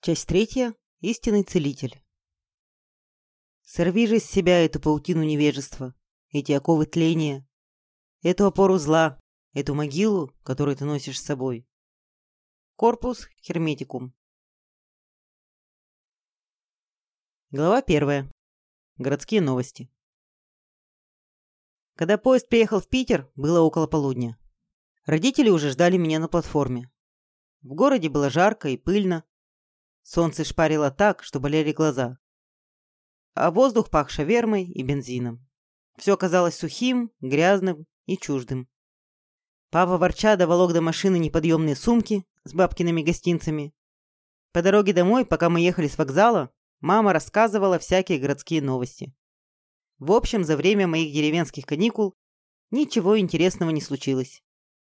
Часть третья. Истинный целитель. Сорви же с себя эту паутину невежества, эти оковы тления, эту опору зла, эту могилу, которую ты носишь с собой. Корпус Херметикум. Глава первая. Городские новости. Когда поезд приехал в Питер, было около полудня. Родители уже ждали меня на платформе. В городе было жарко и пыльно. Солнце шпарило так, что болели глаза. А воздух пах шавермой и бензином. Все казалось сухим, грязным и чуждым. Папа ворча доволок до машины неподъемные сумки с бабкиными гостинцами. По дороге домой, пока мы ехали с вокзала, мама рассказывала всякие городские новости. В общем, за время моих деревенских каникул ничего интересного не случилось.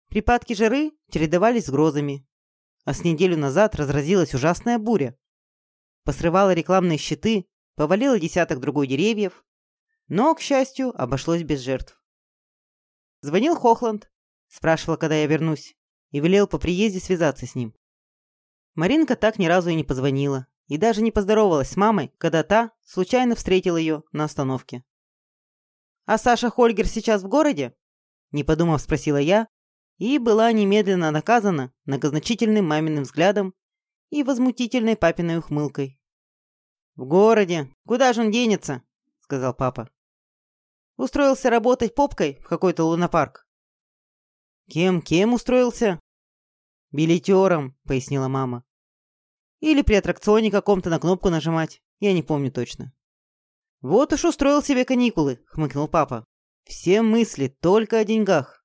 Припадки жары чередовались с грозами, а с неделю назад разразилась ужасная буря. Посрывала рекламные щиты, повалила десяток другой деревьев, но, к счастью, обошлось без жертв. Звонил Хохланд, спрашивал, когда я вернусь, и велел по приезде связаться с ним. Маринка так ни разу и не позвонила, и даже не поздоровалась с мамой, когда та случайно встретила ее на остановке. «А Саша Хольгер сейчас в городе?» Не подумав, спросила я, и была немедленно наказана многозначительным маминым взглядом и возмутительной папиной ухмылкой. «В городе. Куда же он денется?» — сказал папа. «Устроился работать попкой в какой-то лунопарк». «Кем-кем устроился?» «Билетером», — пояснила мама. «Или при аттракционе каком-то на кнопку нажимать. Я не помню точно». «Вот уж устроил себе каникулы», — хмыкнул папа. «Все мысли только о деньгах».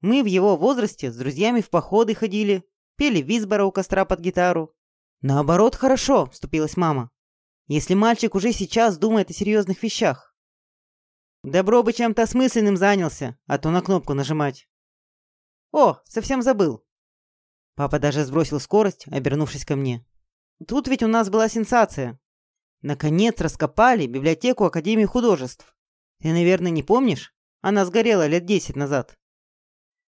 Мы в его возрасте с друзьями в походы ходили, пели Визбора у костра под гитару. Наоборот, хорошо, вступилась мама. Если мальчик уже сейчас думает о серьезных вещах. Добро бы чем-то осмысленным занялся, а то на кнопку нажимать. О, совсем забыл. Папа даже сбросил скорость, обернувшись ко мне. Тут ведь у нас была сенсация. Наконец раскопали библиотеку Академии художеств. Ты, наверное, не помнишь? Она сгорела лет десять назад.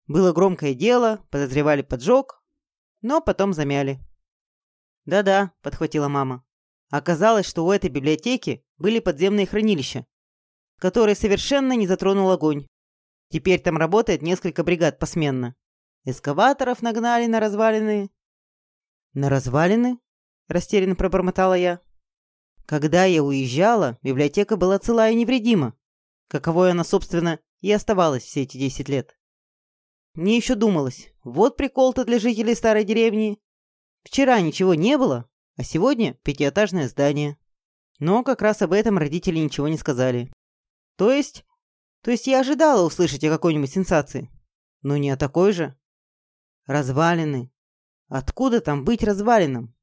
Было громкое дело, подозревали поджог, но потом замяли. «Да-да», — подхватила мама. Оказалось, что у этой библиотеки были подземные хранилища, которые совершенно не затронул огонь. Теперь там работает несколько бригад посменно. Эскаваторов нагнали на развалины. «На развалины?» – растерянно пробормотала я. Когда я уезжала, библиотека была цела и невредима. Каковой она, собственно, и оставалась все эти десять лет. Мне еще думалось, вот прикол-то для жителей старой деревни. Вчера ничего не было, а сегодня пятиэтажное здание. Но как раз об этом родители ничего не сказали. То есть... То есть я ожидала услышать о какой-нибудь сенсации. Но не о такой же. Развалины. Откуда там быть развалинам?